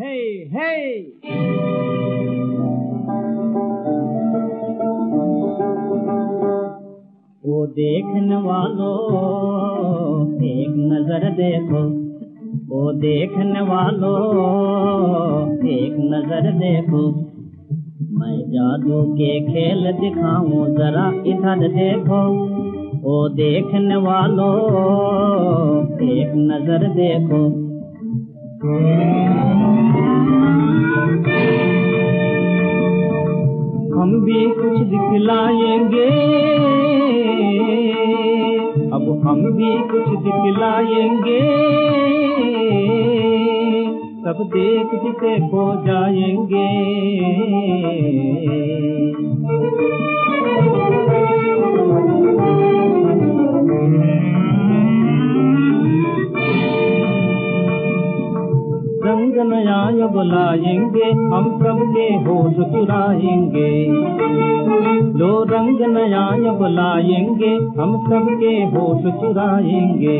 Hey, hey! वो देखने वालों एक नज़र देखो। वो देखने वालों एक नज़र देखो। मैं जादू के खेल दिखाऊँ जरा इधर देखो। वो देखने वालों एक नज़र देखो। हम भी कुछ दिखलाएंगे। अब हम भी कुछ दिखलाएंगे। सब देख खो जाएंगे नया बुलाएँगे हम सबके होश चुराएँगे लो रंग नया बुलाएँगे हम सबके होश चुराएँगे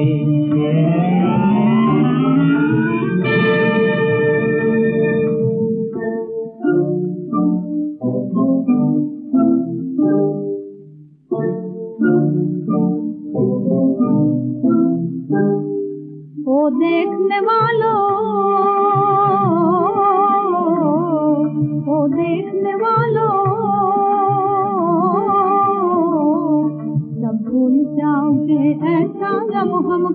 देखने वालों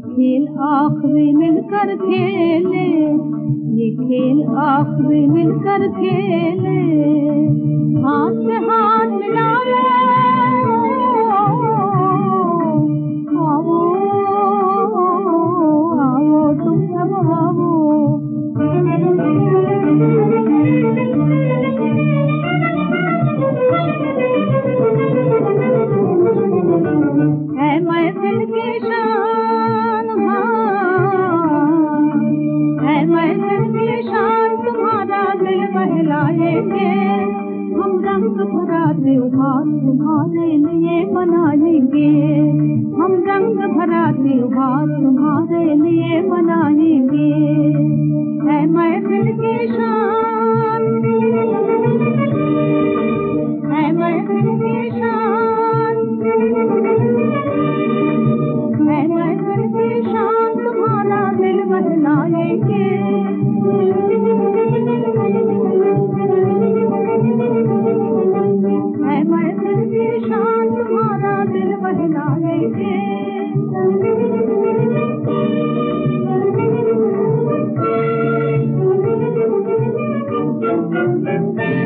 खेल आखिरी मिलकर खेले ये खेल आखिरी मिलकर खेले। हाथ हाथ ये शान तुम्हारा दिल बहलाएँगे। हम रंग भरा से तुम्हारे लिए बनाएँगे हम रंग भरा से तुम्हारे लिए बनाएँगे है महफिल के शान। है महफिल के शान। है महफिल के शान तुम्हारा दिल बहलाएँगे। Let me